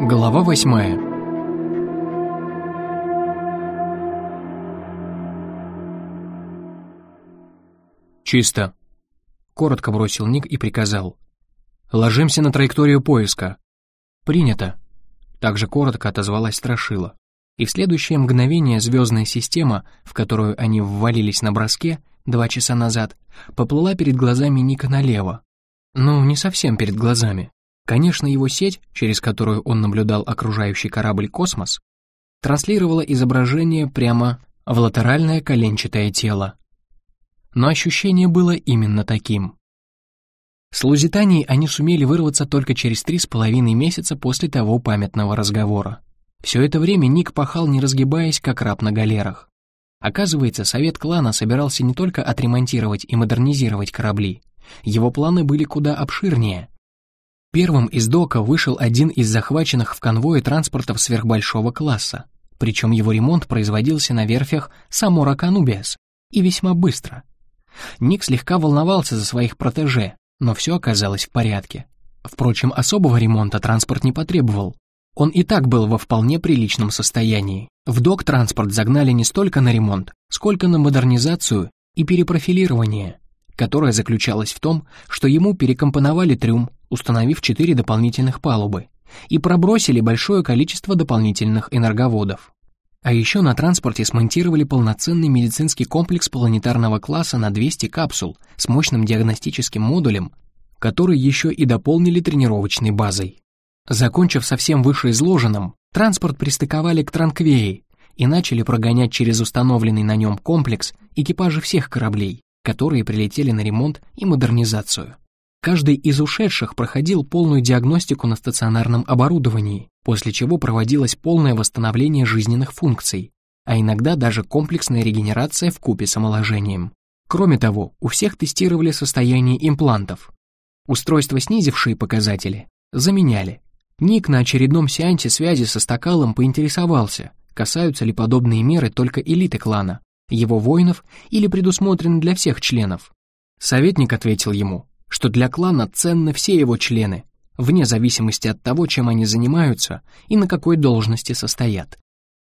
Глава восьмая «Чисто», — коротко бросил Ник и приказал. «Ложимся на траекторию поиска». «Принято», — также коротко отозвалась Страшила. И в следующее мгновение звездная система, в которую они ввалились на броске два часа назад, поплыла перед глазами Ника налево. Ну, не совсем перед глазами. Конечно, его сеть, через которую он наблюдал окружающий корабль «Космос», транслировала изображение прямо в латеральное коленчатое тело. Но ощущение было именно таким. С Лузитанией они сумели вырваться только через три с половиной месяца после того памятного разговора. Все это время Ник пахал, не разгибаясь, как раб на галерах. Оказывается, совет клана собирался не только отремонтировать и модернизировать корабли. Его планы были куда обширнее. Первым из дока вышел один из захваченных в конвое транспортов сверхбольшого класса, причем его ремонт производился на верфях Самора Канубиас, и весьма быстро. Ник слегка волновался за своих протеже, но все оказалось в порядке. Впрочем, особого ремонта транспорт не потребовал. Он и так был во вполне приличном состоянии. В док транспорт загнали не столько на ремонт, сколько на модернизацию и перепрофилирование, которое заключалось в том, что ему перекомпоновали трюм, установив четыре дополнительных палубы, и пробросили большое количество дополнительных энерговодов. А еще на транспорте смонтировали полноценный медицинский комплекс планетарного класса на 200 капсул с мощным диагностическим модулем, который еще и дополнили тренировочной базой. Закончив совсем вышеизложенным, транспорт пристыковали к Транквеи и начали прогонять через установленный на нем комплекс экипажи всех кораблей, которые прилетели на ремонт и модернизацию. Каждый из ушедших проходил полную диагностику на стационарном оборудовании, после чего проводилось полное восстановление жизненных функций, а иногда даже комплексная регенерация в купе с омоложением. Кроме того, у всех тестировали состояние имплантов. Устройства, снизившие показатели, заменяли. Ник на очередном сеансе связи со стакалом поинтересовался, касаются ли подобные меры только элиты клана, его воинов или предусмотрены для всех членов. Советник ответил ему, что для клана ценны все его члены, вне зависимости от того, чем они занимаются и на какой должности состоят.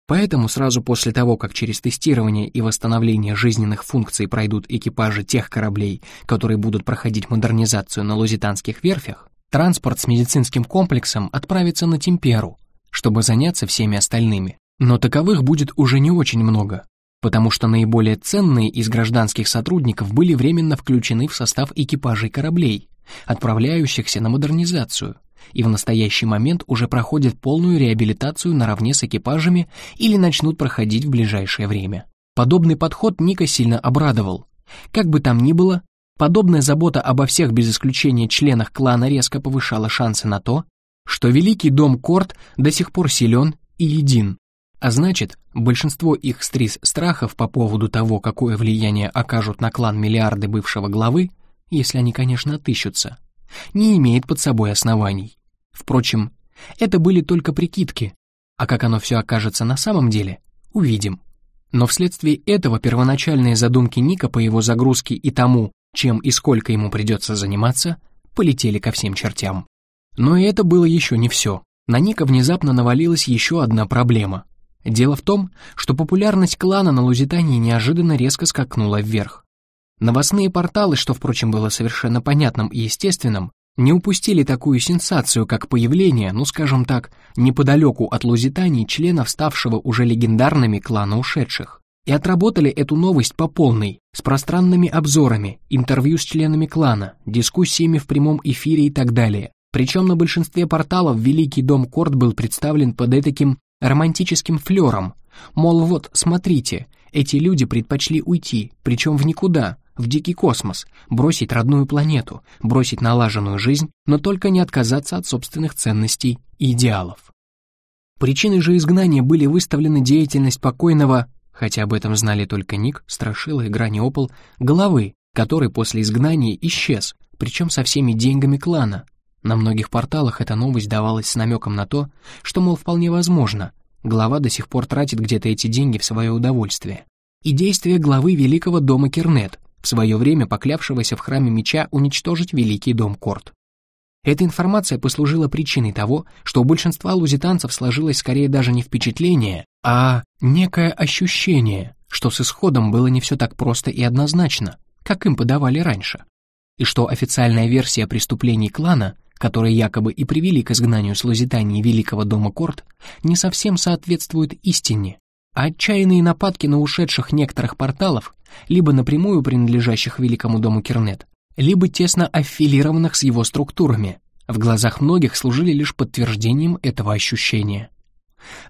Поэтому сразу после того, как через тестирование и восстановление жизненных функций пройдут экипажи тех кораблей, которые будут проходить модернизацию на лузитанских верфях, транспорт с медицинским комплексом отправится на Темперу, чтобы заняться всеми остальными. Но таковых будет уже не очень много, потому что наиболее ценные из гражданских сотрудников были временно включены в состав экипажей кораблей, отправляющихся на модернизацию, и в настоящий момент уже проходят полную реабилитацию наравне с экипажами или начнут проходить в ближайшее время. Подобный подход Ника сильно обрадовал. Как бы там ни было, подобная забота обо всех без исключения членах клана резко повышала шансы на то, что Великий Дом Корт до сих пор силен и един. А значит, большинство их стрис страхов по поводу того, какое влияние окажут на клан миллиарды бывшего главы, если они, конечно, отыщутся, не имеет под собой оснований. Впрочем, это были только прикидки, а как оно все окажется на самом деле, увидим. Но вследствие этого первоначальные задумки Ника по его загрузке и тому, чем и сколько ему придется заниматься, полетели ко всем чертям. Но и это было еще не все. На Ника внезапно навалилась еще одна проблема. Дело в том, что популярность клана на Лузитании неожиданно резко скакнула вверх. Новостные порталы, что, впрочем, было совершенно понятным и естественным, не упустили такую сенсацию, как появление, ну скажем так, неподалеку от Лузитании членов ставшего уже легендарными клана ушедших. И отработали эту новость по полной, с пространными обзорами, интервью с членами клана, дискуссиями в прямом эфире и так далее. Причем на большинстве порталов Великий Дом Корт был представлен под этаким романтическим флером, мол, вот, смотрите, эти люди предпочли уйти, причем в никуда, в дикий космос, бросить родную планету, бросить налаженную жизнь, но только не отказаться от собственных ценностей и идеалов. Причиной же изгнания были выставлены деятельность покойного, хотя об этом знали только Ник, Страшила и Граниопол, головы, который после изгнания исчез, причем со всеми деньгами клана, на многих порталах эта новость давалась с намеком на то, что, мол, вполне возможно, глава до сих пор тратит где-то эти деньги в свое удовольствие. И действия главы Великого дома Кернет, в свое время поклявшегося в храме меча уничтожить Великий дом Корт. Эта информация послужила причиной того, что у большинства лузитанцев сложилось скорее даже не впечатление, а некое ощущение, что с исходом было не все так просто и однозначно, как им подавали раньше, и что официальная версия преступлений клана, которые якобы и привели к изгнанию с Лузитании Великого дома Корт, не совсем соответствует истине, а отчаянные нападки на ушедших некоторых порталов, либо напрямую принадлежащих Великому дому Кернет, либо тесно аффилированных с его структурами, в глазах многих служили лишь подтверждением этого ощущения.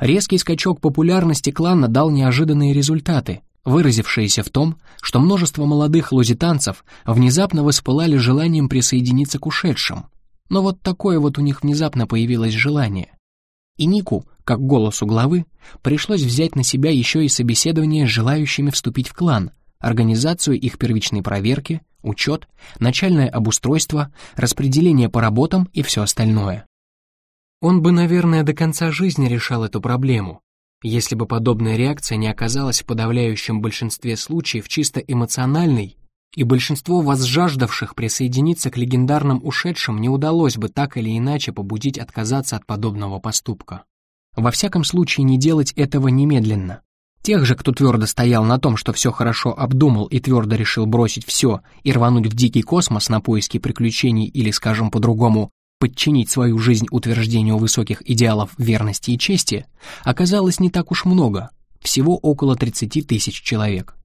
Резкий скачок популярности клана дал неожиданные результаты, выразившиеся в том, что множество молодых лузитанцев внезапно воспылали желанием присоединиться к ушедшим. Но вот такое вот у них внезапно появилось желание. И Нику, как голосу главы, пришлось взять на себя еще и собеседование с желающими вступить в клан, организацию их первичной проверки, учет, начальное обустройство, распределение по работам и все остальное. Он бы, наверное, до конца жизни решал эту проблему, если бы подобная реакция не оказалась в подавляющем большинстве случаев чисто эмоциональной, и большинство возжаждавших присоединиться к легендарным ушедшим не удалось бы так или иначе побудить отказаться от подобного поступка. Во всяком случае, не делать этого немедленно. Тех же, кто твердо стоял на том, что все хорошо обдумал и твердо решил бросить все и рвануть в дикий космос на поиски приключений или, скажем по-другому, подчинить свою жизнь утверждению высоких идеалов верности и чести, оказалось не так уж много, всего около 30 тысяч человек.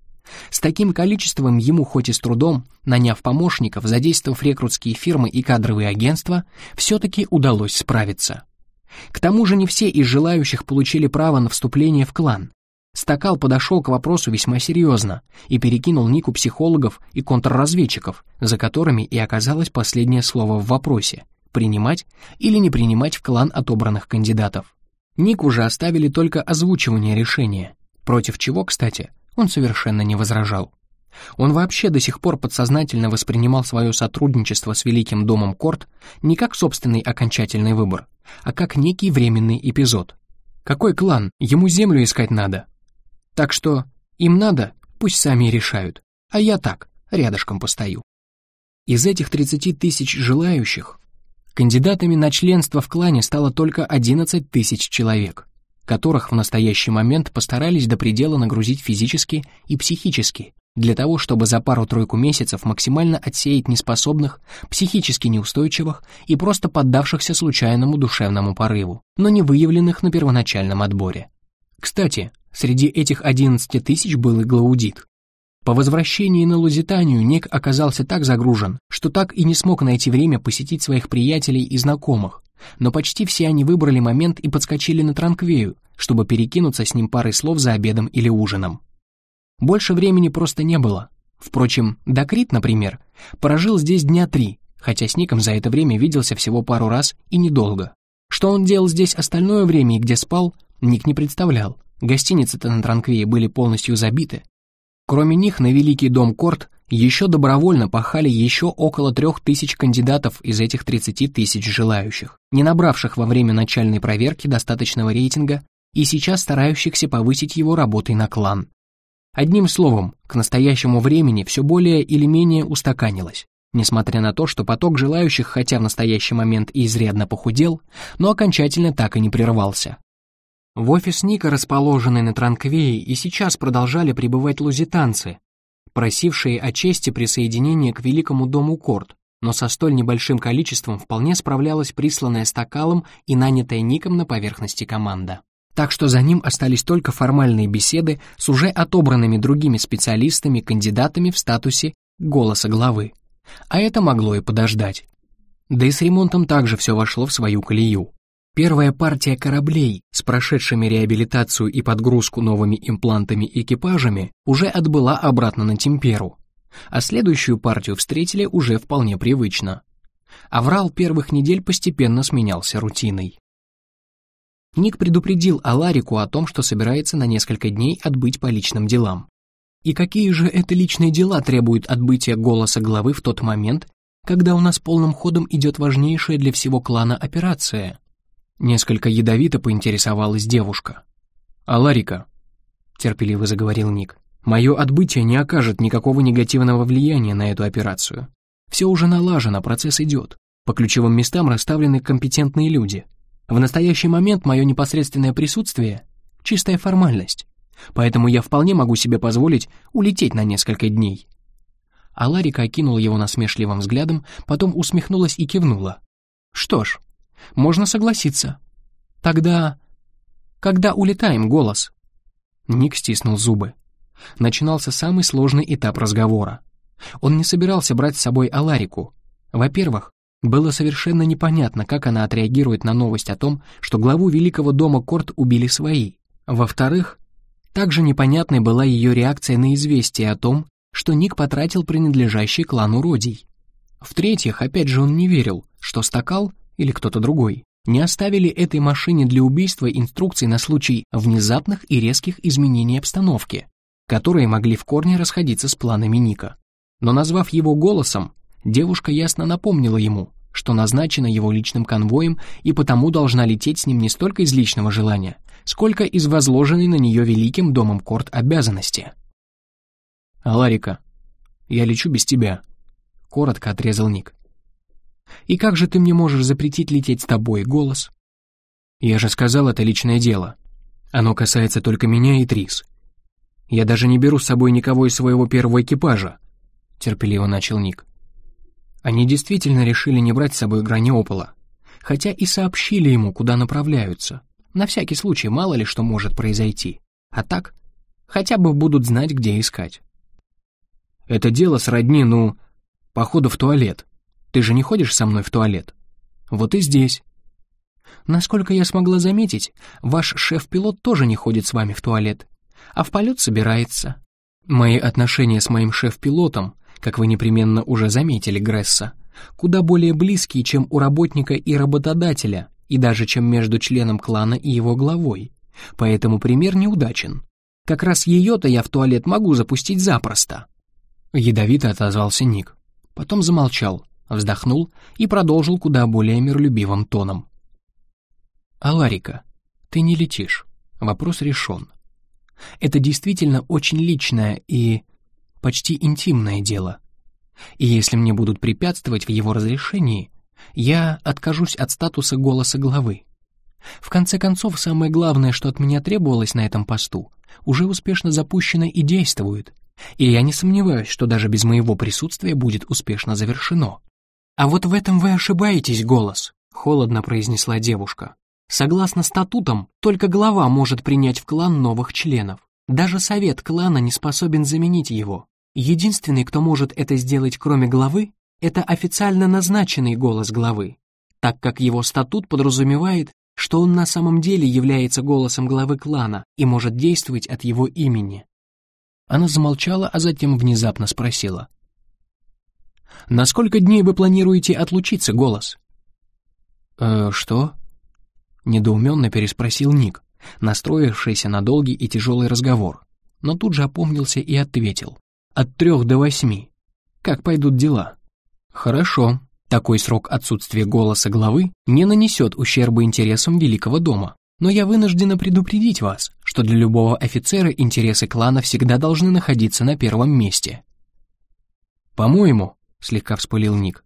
С таким количеством ему хоть и с трудом, наняв помощников, задействовав рекрутские фирмы и кадровые агентства, все-таки удалось справиться. К тому же не все из желающих получили право на вступление в клан. Стакал подошел к вопросу весьма серьезно и перекинул нику психологов и контрразведчиков, за которыми и оказалось последнее слово в вопросе — принимать или не принимать в клан отобранных кандидатов. Ник уже оставили только озвучивание решения, против чего, кстати, он совершенно не возражал. Он вообще до сих пор подсознательно воспринимал свое сотрудничество с Великим домом Корт не как собственный окончательный выбор, а как некий временный эпизод. Какой клан? Ему землю искать надо. Так что им надо, пусть сами решают, а я так, рядышком постою. Из этих 30 тысяч желающих кандидатами на членство в клане стало только 11 тысяч человек которых в настоящий момент постарались до предела нагрузить физически и психически, для того, чтобы за пару-тройку месяцев максимально отсеять неспособных, психически неустойчивых и просто поддавшихся случайному душевному порыву, но не выявленных на первоначальном отборе. Кстати, среди этих 11 тысяч был и Глаудит. По возвращении на Лузитанию Ник оказался так загружен, что так и не смог найти время посетить своих приятелей и знакомых, но почти все они выбрали момент и подскочили на Транквею, чтобы перекинуться с ним парой слов за обедом или ужином. Больше времени просто не было. Впрочем, Дакрит, например, прожил здесь дня три, хотя с Ником за это время виделся всего пару раз и недолго. Что он делал здесь остальное время и где спал, Ник не представлял. Гостиницы-то на Транквее были полностью забиты. Кроме них на Великий дом Корт еще добровольно пахали еще около трех тысяч кандидатов из этих 30 тысяч желающих, не набравших во время начальной проверки достаточного рейтинга и сейчас старающихся повысить его работой на клан. Одним словом, к настоящему времени все более или менее устаканилось, несмотря на то, что поток желающих, хотя в настоящий момент и изрядно похудел, но окончательно так и не прервался. В офис Ника, расположенный на Транквее, и сейчас продолжали прибывать лузитанцы, просившие о чести присоединения к Великому дому Корт, но со столь небольшим количеством вполне справлялась присланная стакалом и нанятая Ником на поверхности команда. Так что за ним остались только формальные беседы с уже отобранными другими специалистами, кандидатами в статусе голоса главы. А это могло и подождать. Да и с ремонтом также все вошло в свою колею. Первая партия кораблей с прошедшими реабилитацию и подгрузку новыми имплантами экипажами уже отбыла обратно на Темперу, а следующую партию встретили уже вполне привычно. Аврал первых недель постепенно сменялся рутиной. Ник предупредил Аларику о том, что собирается на несколько дней отбыть по личным делам. И какие же это личные дела требуют отбытия голоса главы в тот момент, когда у нас полным ходом идет важнейшая для всего клана операция? Несколько ядовито поинтересовалась девушка. «Аларика», — терпеливо заговорил Ник, — «мое отбытие не окажет никакого негативного влияния на эту операцию. Все уже налажено, процесс идет. По ключевым местам расставлены компетентные люди. В настоящий момент мое непосредственное присутствие — чистая формальность, поэтому я вполне могу себе позволить улететь на несколько дней. А Ларика окинула его насмешливым взглядом, потом усмехнулась и кивнула. «Что ж, можно согласиться. Тогда... Когда улетаем, голос?» Ник стиснул зубы. Начинался самый сложный этап разговора. Он не собирался брать с собой Аларику. Во-первых, было совершенно непонятно, как она отреагирует на новость о том, что главу Великого дома Корт убили свои. Во-вторых, также непонятной была ее реакция на известие о том, что Ник потратил принадлежащий клану Родий. В-третьих, опять же он не верил, что Стакал или кто-то другой не оставили этой машине для убийства инструкций на случай внезапных и резких изменений обстановки, которые могли в корне расходиться с планами Ника. Но назвав его голосом, девушка ясно напомнила ему, что назначена его личным конвоем и потому должна лететь с ним не столько из личного желания, сколько из возложенной на нее великим домом Корт обязанности. «Аларика, я лечу без тебя», — коротко отрезал Ник. «И как же ты мне можешь запретить лететь с тобой, голос?» «Я же сказал, это личное дело. Оно касается только меня и Трис. Я даже не беру с собой никого из своего первого экипажа», — терпеливо начал Ник. Они действительно решили не брать с собой Граниопола, хотя и сообщили ему, куда направляются. На всякий случай, мало ли что может произойти. А так, хотя бы будут знать, где искать. Это дело сродни, ну, походу в туалет. Ты же не ходишь со мной в туалет? Вот и здесь. Насколько я смогла заметить, ваш шеф-пилот тоже не ходит с вами в туалет, а в полет собирается. Мои отношения с моим шеф-пилотом, как вы непременно уже заметили, Гресса, куда более близкие, чем у работника и работодателя, и даже чем между членом клана и его главой. Поэтому пример неудачен. Как раз ее-то я в туалет могу запустить запросто. Ядовито отозвался Ник. Потом замолчал, вздохнул и продолжил куда более миролюбивым тоном. «Аларика, ты не летишь. Вопрос решен. Это действительно очень личное и почти интимное дело. И если мне будут препятствовать в его разрешении, я откажусь от статуса голоса главы. В конце концов, самое главное, что от меня требовалось на этом посту, уже успешно запущено и действует, и я не сомневаюсь, что даже без моего присутствия будет успешно завершено. «А вот в этом вы ошибаетесь, голос», — холодно произнесла девушка. «Согласно статутам, только глава может принять в клан новых членов. Даже совет клана не способен заменить его. Единственный, кто может это сделать кроме главы, это официально назначенный голос главы, так как его статут подразумевает, что он на самом деле является голосом главы клана и может действовать от его имени. Она замолчала, а затем внезапно спросила. «На сколько дней вы планируете отлучиться, голос?» «Э, что?» Недоуменно переспросил Ник, настроившийся на долгий и тяжелый разговор, но тут же опомнился и ответил. «От трех до восьми. Как пойдут дела?» «Хорошо. Такой срок отсутствия голоса главы не нанесет ущерба интересам Великого дома. Но я вынуждена предупредить вас, что для любого офицера интересы клана всегда должны находиться на первом месте. «По-моему», — слегка вспылил Ник,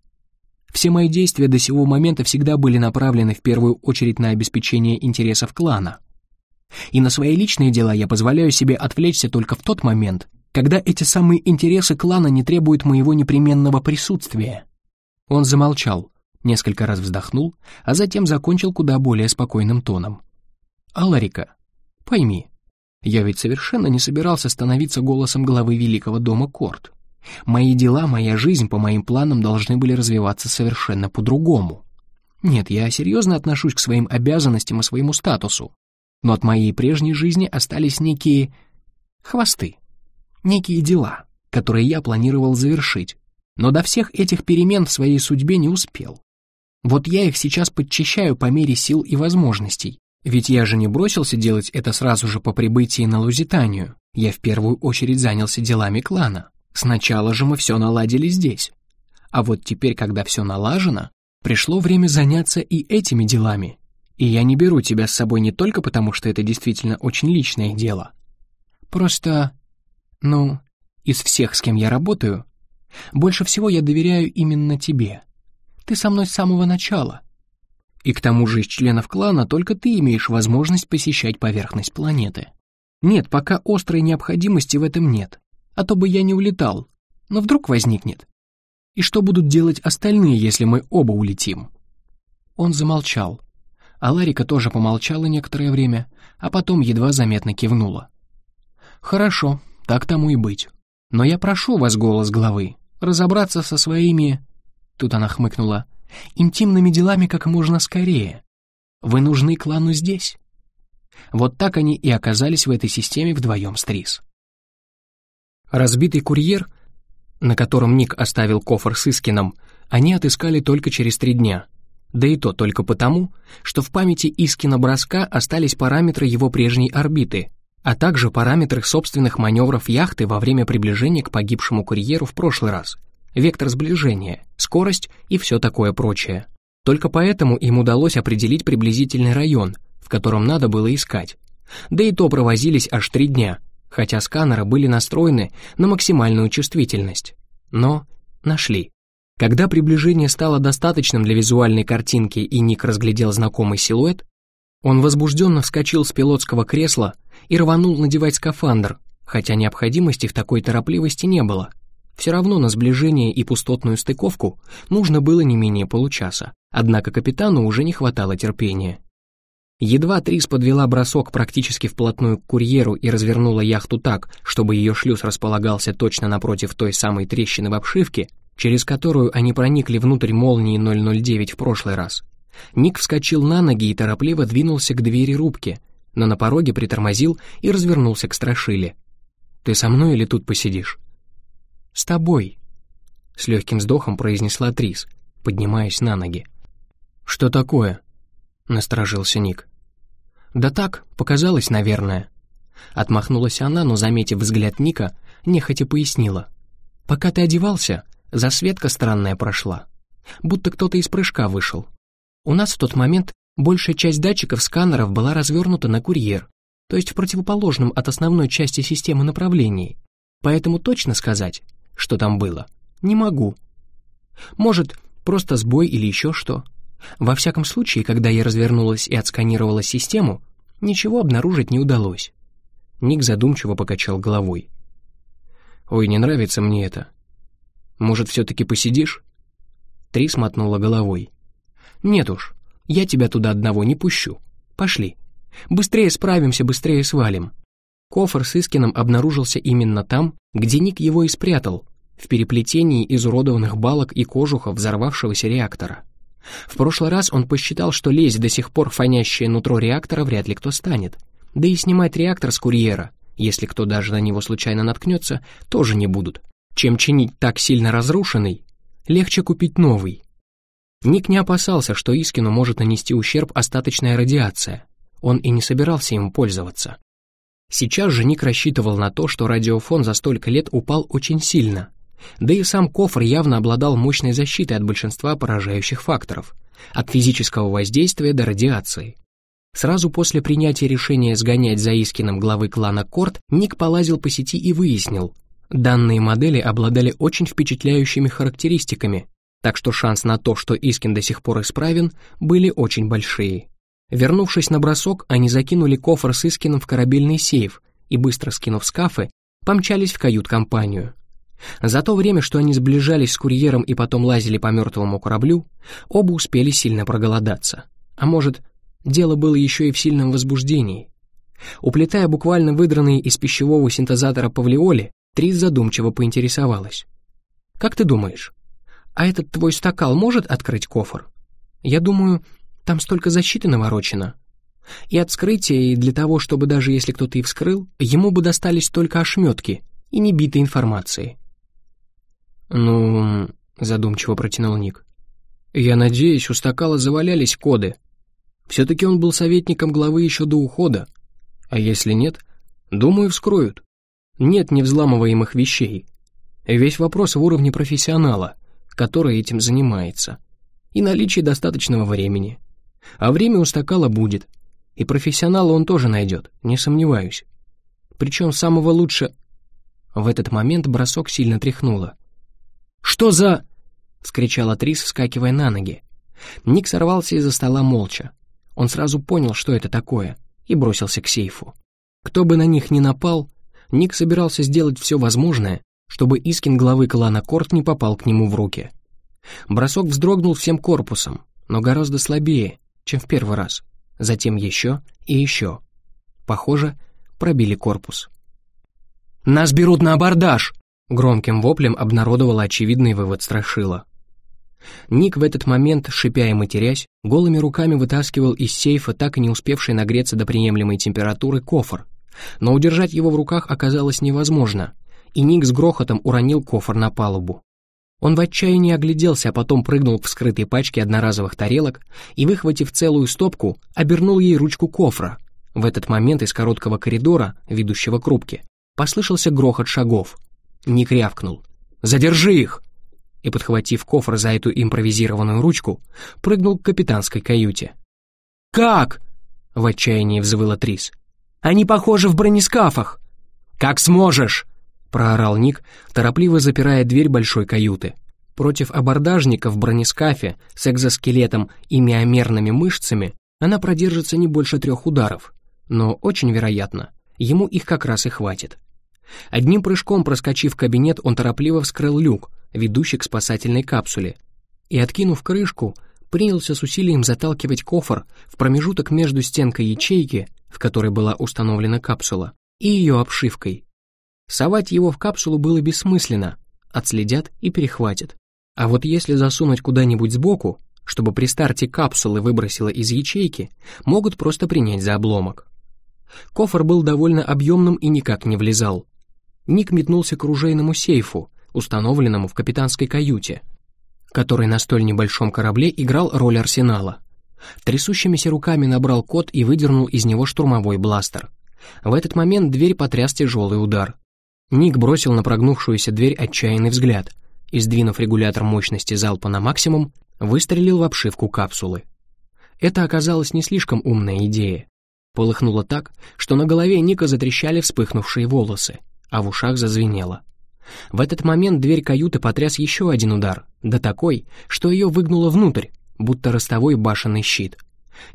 «все мои действия до сего момента всегда были направлены в первую очередь на обеспечение интересов клана. И на свои личные дела я позволяю себе отвлечься только в тот момент, когда эти самые интересы клана не требуют моего непременного присутствия». Он замолчал, несколько раз вздохнул, а затем закончил куда более спокойным тоном. «Аларика, пойми, я ведь совершенно не собирался становиться голосом главы Великого дома Корт. Мои дела, моя жизнь по моим планам должны были развиваться совершенно по-другому. Нет, я серьезно отношусь к своим обязанностям и своему статусу, но от моей прежней жизни остались некие хвосты, некие дела, которые я планировал завершить, но до всех этих перемен в своей судьбе не успел. Вот я их сейчас подчищаю по мере сил и возможностей, ведь я же не бросился делать это сразу же по прибытии на Лузитанию. Я в первую очередь занялся делами клана. Сначала же мы все наладили здесь. А вот теперь, когда все налажено, пришло время заняться и этими делами. И я не беру тебя с собой не только потому, что это действительно очень личное дело. Просто, ну, из всех, с кем я работаю, больше всего я доверяю именно тебе. Ты со мной с самого начала. И к тому же из членов клана только ты имеешь возможность посещать поверхность планеты. Нет, пока острой необходимости в этом нет, а то бы я не улетал, но вдруг возникнет. И что будут делать остальные, если мы оба улетим?» Он замолчал, а Ларика тоже помолчала некоторое время, а потом едва заметно кивнула. «Хорошо, так тому и быть. Но я прошу вас, голос главы, разобраться со своими...» Тут она хмыкнула. «Интимными делами как можно скорее. Вы нужны клану здесь». Вот так они и оказались в этой системе вдвоем с Трис. Разбитый курьер, на котором Ник оставил кофр с Искином, они отыскали только через три дня — да и то только потому, что в памяти Искина броска остались параметры его прежней орбиты, а также параметры собственных маневров яхты во время приближения к погибшему курьеру в прошлый раз, вектор сближения, скорость и все такое прочее. Только поэтому им удалось определить приблизительный район, в котором надо было искать. Да и то провозились аж три дня, хотя сканеры были настроены на максимальную чувствительность. Но нашли. Когда приближение стало достаточным для визуальной картинки и Ник разглядел знакомый силуэт, он возбужденно вскочил с пилотского кресла и рванул надевать скафандр, хотя необходимости в такой торопливости не было. Все равно на сближение и пустотную стыковку нужно было не менее получаса, однако капитану уже не хватало терпения. Едва Трис подвела бросок практически вплотную к курьеру и развернула яхту так, чтобы ее шлюз располагался точно напротив той самой трещины в обшивке, через которую они проникли внутрь молнии 009 в прошлый раз. Ник вскочил на ноги и торопливо двинулся к двери рубки, но на пороге притормозил и развернулся к страшиле. «Ты со мной или тут посидишь?» «С тобой», — с легким вздохом произнесла Трис, поднимаясь на ноги. «Что такое?» — насторожился Ник. «Да так, показалось, наверное». Отмахнулась она, но, заметив взгляд Ника, нехотя пояснила. «Пока ты одевался, Засветка странная прошла. Будто кто-то из прыжка вышел. У нас в тот момент большая часть датчиков сканеров была развернута на курьер, то есть в противоположном от основной части системы направлении. Поэтому точно сказать, что там было, не могу. Может, просто сбой или еще что. Во всяком случае, когда я развернулась и отсканировала систему, ничего обнаружить не удалось. Ник задумчиво покачал головой. «Ой, не нравится мне это. Может, все-таки посидишь?» Три смотнула головой. «Нет уж, я тебя туда одного не пущу. Пошли. Быстрее справимся, быстрее свалим». Кофр с Искином обнаружился именно там, где Ник его и спрятал, в переплетении изуродованных балок и кожухов взорвавшегося реактора. В прошлый раз он посчитал, что лезть до сих пор фонящее нутро реактора вряд ли кто станет, да и снимать реактор с курьера, если кто даже на него случайно наткнется, тоже не будут чем чинить так сильно разрушенный, легче купить новый. Ник не опасался, что Искину может нанести ущерб остаточная радиация. Он и не собирался им пользоваться. Сейчас же Ник рассчитывал на то, что радиофон за столько лет упал очень сильно. Да и сам кофр явно обладал мощной защитой от большинства поражающих факторов, от физического воздействия до радиации. Сразу после принятия решения сгонять за Искином главы клана Корт, Ник полазил по сети и выяснил, Данные модели обладали очень впечатляющими характеристиками, так что шанс на то, что Искин до сих пор исправен, были очень большие. Вернувшись на бросок, они закинули кофр с Искином в корабельный сейф и, быстро скинув скафы, помчались в кают-компанию. За то время, что они сближались с курьером и потом лазили по мертвому кораблю, оба успели сильно проголодаться. А может, дело было еще и в сильном возбуждении. Уплетая буквально выдранные из пищевого синтезатора павлиоли, Трис задумчиво поинтересовалась. «Как ты думаешь, а этот твой стакал может открыть кофр? Я думаю, там столько защиты наворочено. И от вскрытия, и для того, чтобы даже если кто-то и вскрыл, ему бы достались только ошметки и не битой информации». «Ну...» — задумчиво протянул Ник. «Я надеюсь, у стакала завалялись коды. Все-таки он был советником главы еще до ухода. А если нет, думаю, вскроют. Нет невзламываемых вещей. Весь вопрос в уровне профессионала, который этим занимается, и наличии достаточного времени. А время у стакала будет, и профессионала он тоже найдет, не сомневаюсь. Причем самого лучше... В этот момент бросок сильно тряхнуло. «Что за...» — вскричала Трис, вскакивая на ноги. Ник сорвался из-за стола молча. Он сразу понял, что это такое, и бросился к сейфу. Кто бы на них ни напал, Ник собирался сделать все возможное, чтобы Искин главы клана Корт не попал к нему в руки. Бросок вздрогнул всем корпусом, но гораздо слабее, чем в первый раз. Затем еще и еще. Похоже, пробили корпус. «Нас берут на абордаж!» Громким воплем обнародовала очевидный вывод Страшила. Ник в этот момент, шипя и матерясь, голыми руками вытаскивал из сейфа так и не успевший нагреться до приемлемой температуры кофр. Но удержать его в руках оказалось невозможно, и Ник с грохотом уронил кофр на палубу. Он в отчаянии огляделся, а потом прыгнул к вскрытой пачке одноразовых тарелок и, выхватив целую стопку, обернул ей ручку кофра. В этот момент из короткого коридора, ведущего к рубке, послышался грохот шагов. Ник рявкнул. «Задержи их!» И, подхватив кофр за эту импровизированную ручку, прыгнул к капитанской каюте. «Как?» — в отчаянии взвыла Трис. «Они похожи в бронескафах!» «Как сможешь!» — проорал Ник, торопливо запирая дверь большой каюты. Против абордажника в бронескафе с экзоскелетом и миомерными мышцами она продержится не больше трех ударов, но очень вероятно, ему их как раз и хватит. Одним прыжком проскочив кабинет, он торопливо вскрыл люк, ведущий к спасательной капсуле, и, откинув крышку, принялся с усилием заталкивать кофр в промежуток между стенкой ячейки, в которой была установлена капсула, и ее обшивкой. Совать его в капсулу было бессмысленно, отследят и перехватят. А вот если засунуть куда-нибудь сбоку, чтобы при старте капсулы выбросило из ячейки, могут просто принять за обломок. Кофр был довольно объемным и никак не влезал. Ник метнулся к оружейному сейфу, установленному в капитанской каюте, который на столь небольшом корабле играл роль арсенала. Трясущимися руками набрал код и выдернул из него штурмовой бластер. В этот момент дверь потряс тяжелый удар. Ник бросил на прогнувшуюся дверь отчаянный взгляд и, сдвинув регулятор мощности залпа на максимум, выстрелил в обшивку капсулы. Это оказалась не слишком умная идея. Полыхнуло так, что на голове Ника затрещали вспыхнувшие волосы, а в ушах зазвенело. В этот момент дверь каюты потряс еще один удар, да такой, что ее выгнуло внутрь, будто ростовой башенный щит.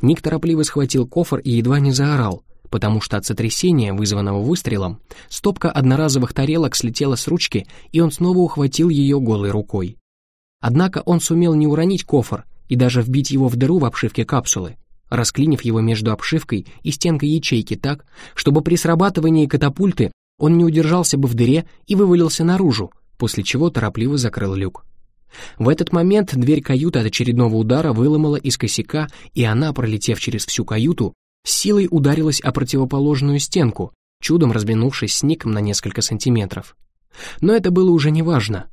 Ник торопливо схватил кофр и едва не заорал, потому что от сотрясения, вызванного выстрелом, стопка одноразовых тарелок слетела с ручки, и он снова ухватил ее голой рукой. Однако он сумел не уронить кофр и даже вбить его в дыру в обшивке капсулы, расклинив его между обшивкой и стенкой ячейки так, чтобы при срабатывании катапульты он не удержался бы в дыре и вывалился наружу, после чего торопливо закрыл люк. В этот момент дверь каюты от очередного удара выломала из косяка, и она, пролетев через всю каюту, силой ударилась о противоположную стенку, чудом разбинувшись с Ником на несколько сантиметров. Но это было уже неважно.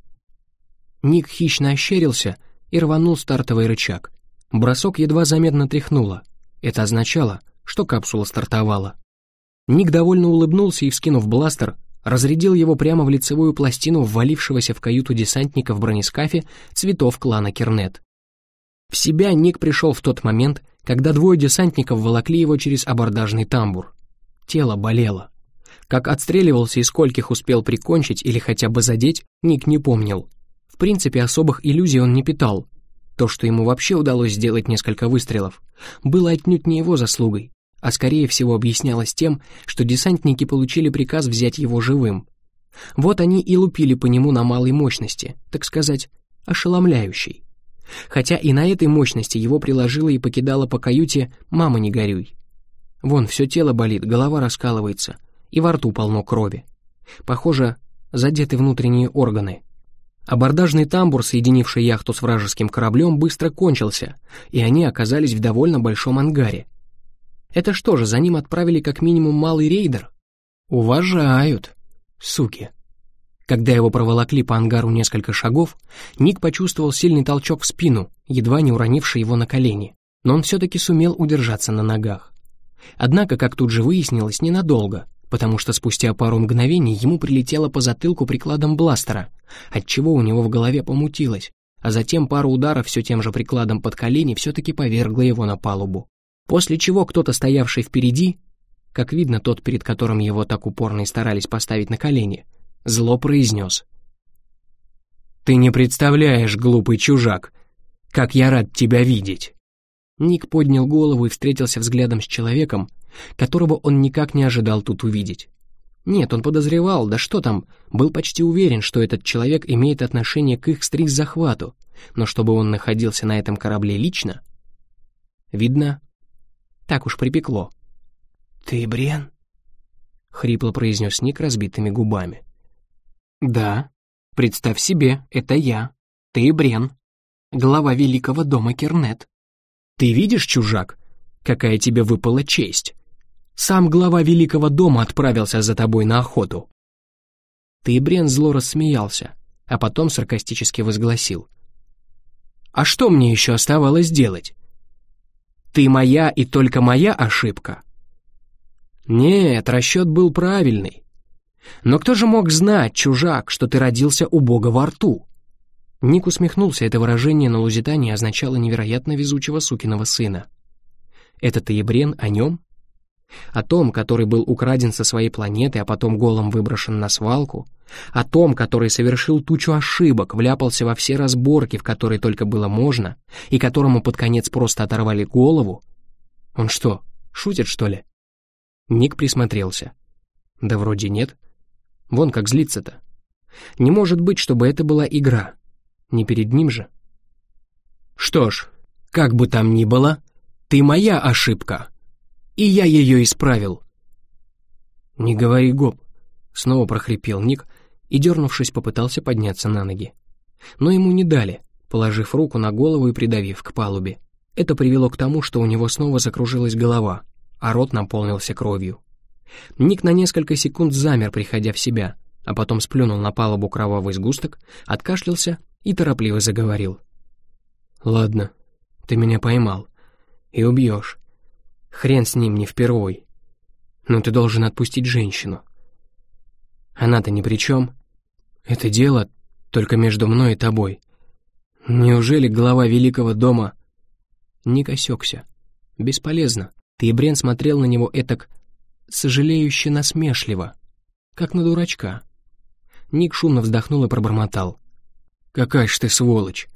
Ник хищно ощерился и рванул стартовый рычаг. Бросок едва заметно тряхнуло. Это означало, что капсула стартовала. Ник довольно улыбнулся и, вскинув бластер, разрядил его прямо в лицевую пластину ввалившегося в каюту десантника в бронескафе цветов клана Кернет. В себя Ник пришел в тот момент, когда двое десантников волокли его через абордажный тамбур. Тело болело. Как отстреливался и скольких успел прикончить или хотя бы задеть, Ник не помнил. В принципе, особых иллюзий он не питал. То, что ему вообще удалось сделать несколько выстрелов, было отнюдь не его заслугой, а скорее всего объяснялось тем, что десантники получили приказ взять его живым. Вот они и лупили по нему на малой мощности, так сказать, ошеломляющей. Хотя и на этой мощности его приложила и покидала по каюте «мама, не горюй». Вон, все тело болит, голова раскалывается, и во рту полно крови. Похоже, задеты внутренние органы. Абордажный тамбур, соединивший яхту с вражеским кораблем, быстро кончился, и они оказались в довольно большом ангаре. Это что же, за ним отправили как минимум малый рейдер? Уважают, суки. Когда его проволокли по ангару несколько шагов, Ник почувствовал сильный толчок в спину, едва не уронивший его на колени, но он все-таки сумел удержаться на ногах. Однако, как тут же выяснилось, ненадолго, потому что спустя пару мгновений ему прилетело по затылку прикладом бластера, отчего у него в голове помутилось, а затем пару ударов все тем же прикладом под колени все-таки повергло его на палубу. После чего кто-то, стоявший впереди, как видно тот, перед которым его так упорно и старались поставить на колени, зло произнес. «Ты не представляешь, глупый чужак, как я рад тебя видеть!» Ник поднял голову и встретился взглядом с человеком, которого он никак не ожидал тут увидеть. Нет, он подозревал, да что там, был почти уверен, что этот человек имеет отношение к их стрик-захвату, но чтобы он находился на этом корабле лично, видно, так уж припекло. «Ты Брен?» — хрипло произнес Ник разбитыми губами. «Да, представь себе, это я, ты Брен, глава великого дома Кернет. Ты видишь, чужак, какая тебе выпала честь? Сам глава великого дома отправился за тобой на охоту». Ты Брен зло рассмеялся, а потом саркастически возгласил. «А что мне еще оставалось делать? Ты моя и только моя ошибка?» Нет, расчет был правильный. Но кто же мог знать, чужак, что ты родился у бога во рту? Ник усмехнулся, это выражение на Лузитане означало невероятно везучего сукиного сына. Это Таебрен о нем? О том, который был украден со своей планеты, а потом голом выброшен на свалку? О том, который совершил тучу ошибок, вляпался во все разборки, в которые только было можно, и которому под конец просто оторвали голову? Он что, шутит, что ли? Ник присмотрелся. Да вроде нет. Вон как злится-то. Не может быть, чтобы это была игра. Не перед ним же. Что ж, как бы там ни было, ты моя ошибка. И я ее исправил. Не говори гоп. Снова прохрипел Ник и, дернувшись, попытался подняться на ноги. Но ему не дали, положив руку на голову и придавив к палубе. Это привело к тому, что у него снова закружилась голова, а рот наполнился кровью. Ник на несколько секунд замер, приходя в себя, а потом сплюнул на палубу кровавый сгусток, откашлялся и торопливо заговорил. «Ладно, ты меня поймал. И убьешь. Хрен с ним не впервой. Но ты должен отпустить женщину. Она-то ни при чем. Это дело только между мной и тобой. Неужели глава великого дома...» Ник осекся. «Бесполезно. Тейбрен смотрел на него этак сожалеюще насмешливо, как на дурачка. Ник шумно вздохнул и пробормотал. «Какая ж ты сволочь!»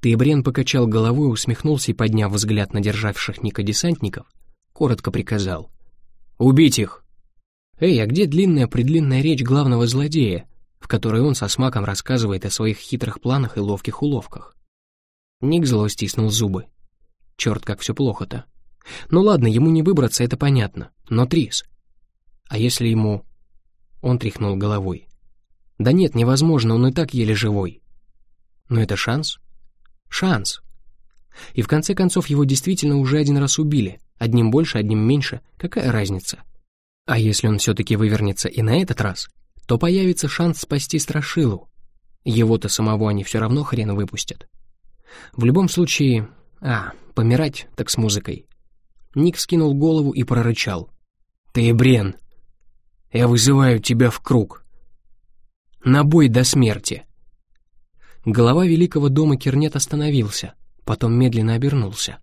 Тейбрен покачал головой, усмехнулся и, подняв взгляд на державших Ника десантников, коротко приказал. «Убить их!» «Эй, а где длинная-предлинная речь главного злодея, в которой он со смаком рассказывает о своих хитрых планах и ловких уловках?» Ник зло стиснул зубы. «Черт, как все плохо-то!» Ну ладно, ему не выбраться, это понятно. Но Трис... А если ему... Он тряхнул головой. Да нет, невозможно, он и так еле живой. Но это шанс? Шанс. И в конце концов его действительно уже один раз убили. Одним больше, одним меньше. Какая разница? А если он все-таки вывернется и на этот раз, то появится шанс спасти Страшилу. Его-то самого они все равно хрен выпустят. В любом случае... А, помирать так с музыкой. Ник скинул голову и прорычал. «Ты, Брен, я вызываю тебя в круг. На бой до смерти!» Голова великого дома Кернет остановился, потом медленно обернулся.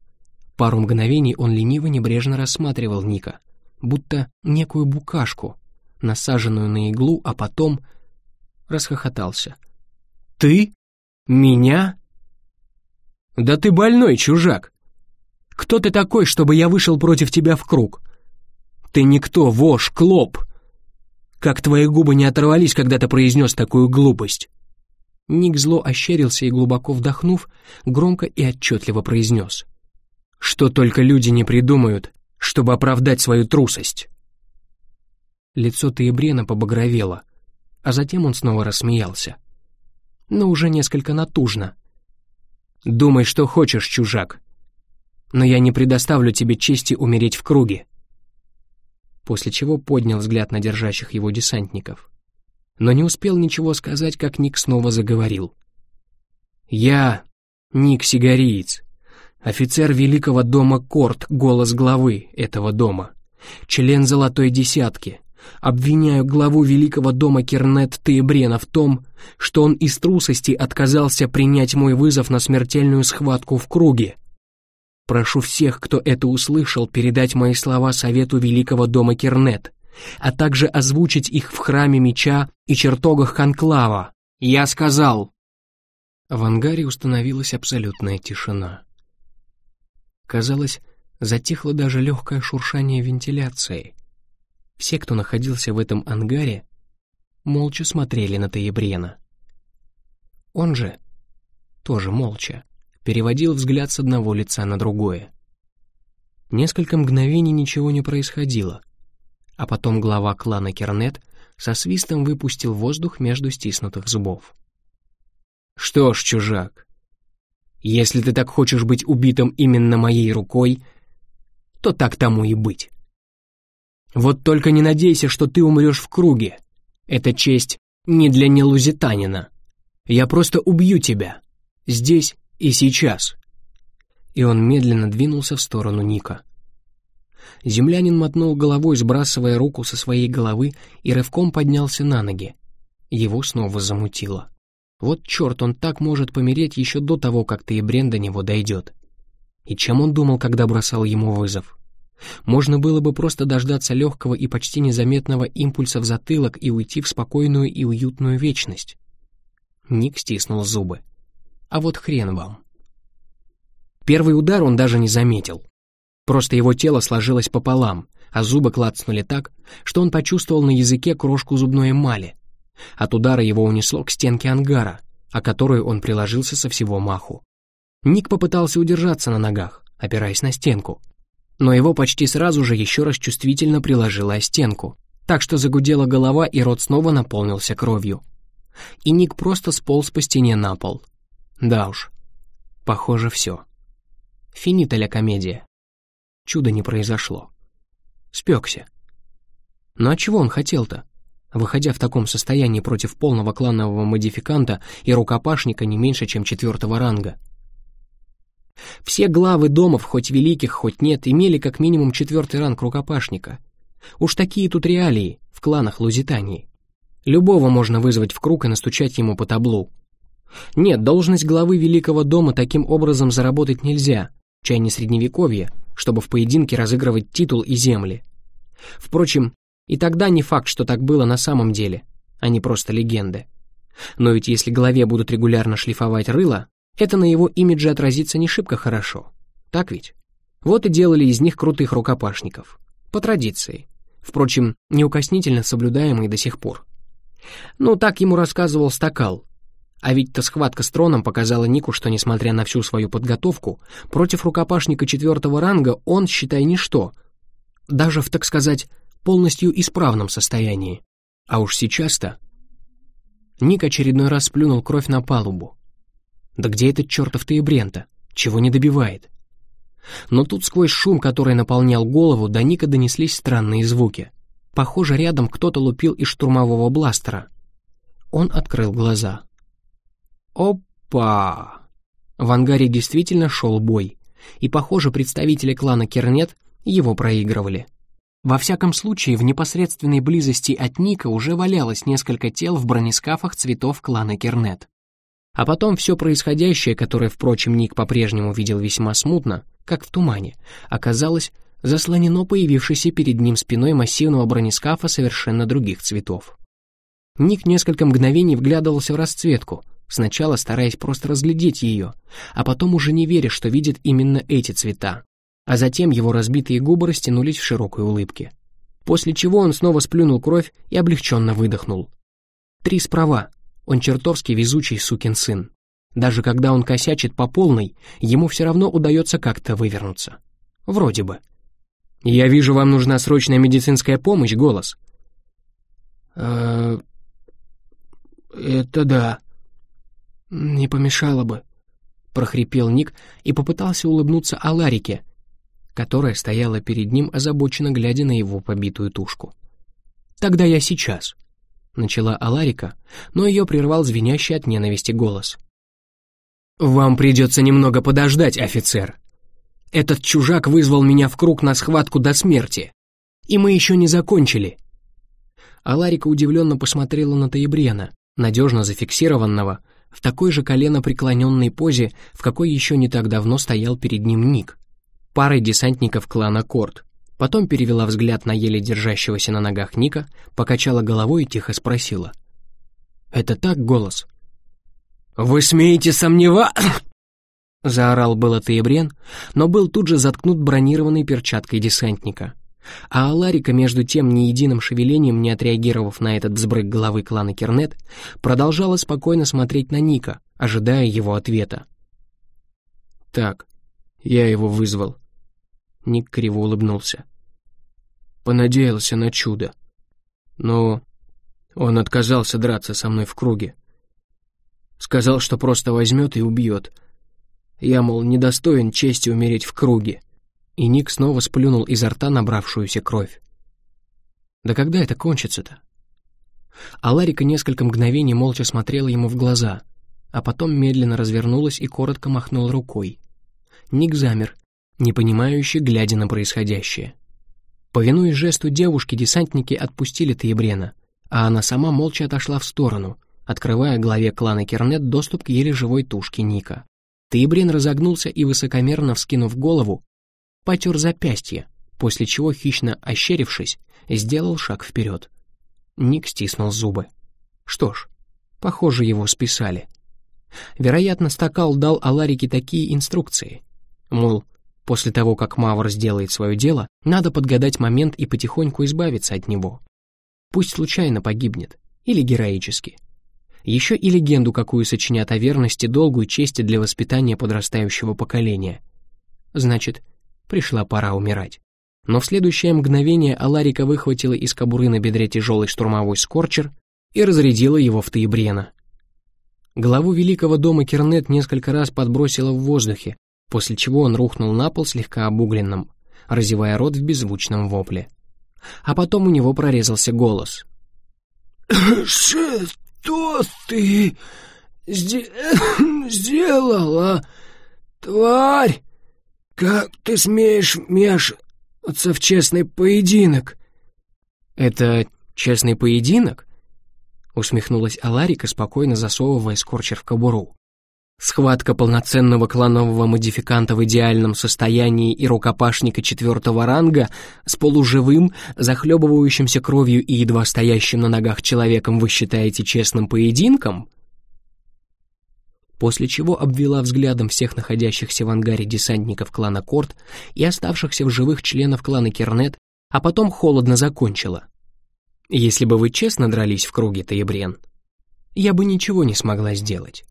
Пару мгновений он лениво-небрежно рассматривал Ника, будто некую букашку, насаженную на иглу, а потом расхохотался. «Ты? Меня? Да ты больной, чужак! Кто ты такой, чтобы я вышел против тебя в круг? Ты никто, вошь, клоп. Как твои губы не оторвались, когда ты произнес такую глупость?» Ник зло ощерился и, глубоко вдохнув, громко и отчетливо произнес. «Что только люди не придумают, чтобы оправдать свою трусость!» Лицо Таебрена побагровело, а затем он снова рассмеялся. Но уже несколько натужно. «Думай, что хочешь, чужак но я не предоставлю тебе чести умереть в круге». После чего поднял взгляд на держащих его десантников. Но не успел ничего сказать, как Ник снова заговорил. «Я Ник Сигариец, офицер Великого дома Корт, голос главы этого дома, член Золотой Десятки, обвиняю главу Великого дома Кернет Таебрена в том, что он из трусости отказался принять мой вызов на смертельную схватку в круге, Прошу всех, кто это услышал, передать мои слова Совету Великого Дома Кернет, а также озвучить их в храме меча и чертогах Конклава. Я сказал, В ангаре установилась абсолютная тишина. Казалось, затихло даже легкое шуршание вентиляции. Все, кто находился в этом ангаре, молча смотрели на Таебрена. Он же, тоже молча, переводил взгляд с одного лица на другое. Несколько мгновений ничего не происходило, а потом глава клана Кернет со свистом выпустил воздух между стиснутых зубов. «Что ж, чужак, если ты так хочешь быть убитым именно моей рукой, то так тому и быть. Вот только не надейся, что ты умрешь в круге. Эта честь не для нелузитанина. Я просто убью тебя. Здесь и сейчас. И он медленно двинулся в сторону Ника. Землянин мотнул головой, сбрасывая руку со своей головы, и рывком поднялся на ноги. Его снова замутило. Вот черт, он так может помереть еще до того, как Таебрен до него дойдет. И чем он думал, когда бросал ему вызов? Можно было бы просто дождаться легкого и почти незаметного импульса в затылок и уйти в спокойную и уютную вечность. Ник стиснул зубы. А вот хрен вам. Первый удар он даже не заметил. Просто его тело сложилось пополам, а зубы клацнули так, что он почувствовал на языке крошку зубной эмали. От удара его унесло к стенке ангара, о которую он приложился со всего маху. Ник попытался удержаться на ногах, опираясь на стенку, но его почти сразу же еще раз чувствительно приложило о стенку, так что загудела голова и рот снова наполнился кровью. И Ник просто сполз по стене на пол. Да уж, похоже, все. Финита ля комедия. Чудо не произошло. Спекся. Но а чего он хотел-то? Выходя в таком состоянии против полного кланового модификанта и рукопашника не меньше, чем четвертого ранга. Все главы домов, хоть великих, хоть нет, имели как минимум четвертый ранг рукопашника. Уж такие тут реалии в кланах Лузитании. Любого можно вызвать в круг и настучать ему по таблу. Нет, должность главы великого дома таким образом заработать нельзя, чай не средневековье, чтобы в поединке разыгрывать титул и земли. Впрочем, и тогда не факт, что так было на самом деле, а не просто легенды. Но ведь если главе будут регулярно шлифовать рыло, это на его имидже отразится не шибко хорошо. Так ведь? Вот и делали из них крутых рукопашников. По традиции. Впрочем, неукоснительно соблюдаемой до сих пор. Ну, так ему рассказывал Стакал. А ведь-то схватка с троном показала Нику, что, несмотря на всю свою подготовку, против рукопашника четвертого ранга он, считай, ничто. Даже в, так сказать, полностью исправном состоянии. А уж сейчас-то... Ник очередной раз сплюнул кровь на палубу. Да где этот чертов Таебрента? Чего не добивает? Но тут сквозь шум, который наполнял голову, до Ника донеслись странные звуки. Похоже, рядом кто-то лупил из штурмового бластера. Он открыл глаза. Опа! В ангаре действительно шел бой, и, похоже, представители клана Кернет его проигрывали. Во всяком случае, в непосредственной близости от Ника уже валялось несколько тел в бронескафах цветов клана Кернет. А потом все происходящее, которое, впрочем, Ник по-прежнему видел весьма смутно, как в тумане, оказалось заслонено появившейся перед ним спиной массивного бронескафа совершенно других цветов. Ник несколько мгновений вглядывался в расцветку, сначала стараясь просто разглядеть ее, а потом уже не веря, что видит именно эти цвета. А затем его разбитые губы растянулись в широкой улыбке. После чего он снова сплюнул кровь и облегченно выдохнул. Три справа, он чертовски везучий сукин сын. Даже когда он косячит по полной, ему все равно удается как-то вывернуться. Вроде бы. «Я вижу, вам нужна срочная медицинская помощь, голос». «Э, «Это да. Не помешало бы», — прохрипел Ник и попытался улыбнуться Аларике, которая стояла перед ним, озабоченно глядя на его побитую тушку. «Тогда я сейчас», — начала Аларика, но ее прервал звенящий от ненависти голос. «Вам придется немного подождать, офицер. Этот чужак вызвал меня в круг на схватку до смерти, и мы еще не закончили». Аларика удивленно посмотрела на Таебрена, надежно зафиксированного, в такой же колено преклоненной позе, в какой еще не так давно стоял перед ним Ник, парой десантников клана Корт, Потом перевела взгляд на еле держащегося на ногах Ника, покачала головой и тихо спросила. «Это так голос?» «Вы смеете сомневаться?» Заорал было Таебрен, но был тут же заткнут бронированной перчаткой десантника. А Аларика, между тем, ни единым шевелением не отреагировав на этот взбрык головы клана Кернет, продолжала спокойно смотреть на Ника, ожидая его ответа. «Так, я его вызвал». Ник криво улыбнулся. Понадеялся на чудо. Но он отказался драться со мной в круге. Сказал, что просто возьмет и убьет. Я, мол, недостоин чести умереть в круге. И Ник снова сплюнул изо рта набравшуюся кровь. Да когда это кончится-то? А Ларика несколько мгновений молча смотрела ему в глаза, а потом медленно развернулась и коротко махнула рукой. Ник замер, непонимающе глядя на происходящее. Повинуясь жесту девушки, десантники отпустили Таебрена, а она сама молча отошла в сторону, открывая главе клана Кернет доступ к еле живой тушке Ника. Таебрен разогнулся и, высокомерно вскинув голову, потер запястье, после чего, хищно ощерившись, сделал шаг вперед. Ник стиснул зубы. Что ж, похоже, его списали. Вероятно, Стакал дал Аларике такие инструкции. Мол, После того, как Мавр сделает свое дело, надо подгадать момент и потихоньку избавиться от него. Пусть случайно погибнет, или героически. Еще и легенду какую сочинят о верности, долгу и чести для воспитания подрастающего поколения. Значит, пришла пора умирать. Но в следующее мгновение Аларика выхватила из кобуры на бедре тяжелый штурмовой скорчер и разрядила его в Таебрена. Главу великого дома Кернет несколько раз подбросила в воздухе, после чего он рухнул на пол слегка обугленным, разевая рот в беззвучном вопле. А потом у него прорезался голос. «Что ты сделала, тварь? Как ты смеешь вмешиваться в честный поединок?» «Это честный поединок?» усмехнулась Аларика, спокойно засовывая скорчер в кобуру. Схватка полноценного кланового модификанта в идеальном состоянии и рукопашника четвертого ранга с полуживым, захлебывающимся кровью и едва стоящим на ногах человеком вы считаете честным поединком? После чего обвела взглядом всех находящихся в ангаре десантников клана Корт и оставшихся в живых членов клана Кернет, а потом холодно закончила. Если бы вы честно дрались в круге, Таебрен, я бы ничего не смогла сделать.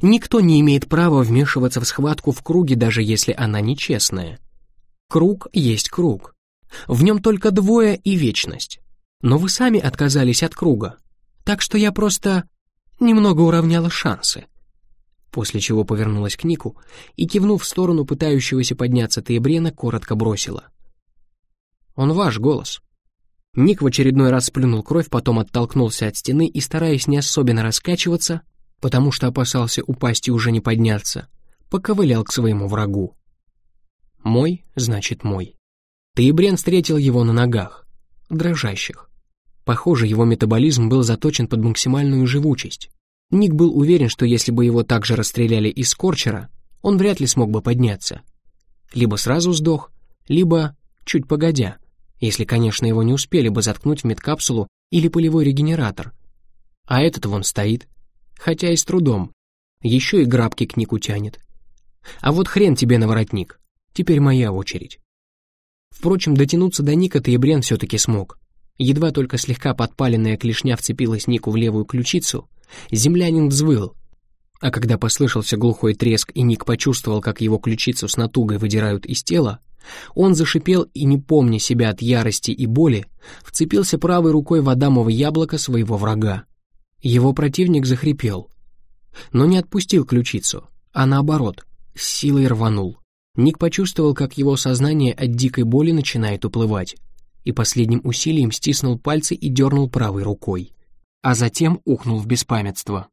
Никто не имеет права вмешиваться в схватку в круге, даже если она нечестная. Круг есть круг. В нем только двое и вечность. Но вы сами отказались от круга, так что я просто немного уравняла шансы. После чего повернулась к Нику и, кивнув в сторону пытающегося подняться Таебрена, коротко бросила. «Он ваш голос». Ник в очередной раз сплюнул кровь, потом оттолкнулся от стены и, стараясь не особенно раскачиваться, потому что опасался упасть и уже не подняться, поковылял к своему врагу. Мой, значит мой. Таебрен встретил его на ногах, дрожащих. Похоже, его метаболизм был заточен под максимальную живучесть. Ник был уверен, что если бы его также расстреляли из Скорчера, он вряд ли смог бы подняться. Либо сразу сдох, либо чуть погодя, если, конечно, его не успели бы заткнуть в медкапсулу или полевой регенератор. А этот вон стоит, хотя и с трудом. Еще и грабки к Нику тянет. А вот хрен тебе на воротник. Теперь моя очередь. Впрочем, дотянуться до Ника Таебрен все-таки смог. Едва только слегка подпаленная клешня вцепилась Нику в левую ключицу, землянин взвыл. А когда послышался глухой треск, и Ник почувствовал, как его ключицу с натугой выдирают из тела, он зашипел и, не помня себя от ярости и боли, вцепился правой рукой в адамово яблоко своего врага. Его противник захрипел, но не отпустил ключицу, а наоборот, с силой рванул. Ник почувствовал, как его сознание от дикой боли начинает уплывать, и последним усилием стиснул пальцы и дернул правой рукой, а затем ухнул в беспамятство.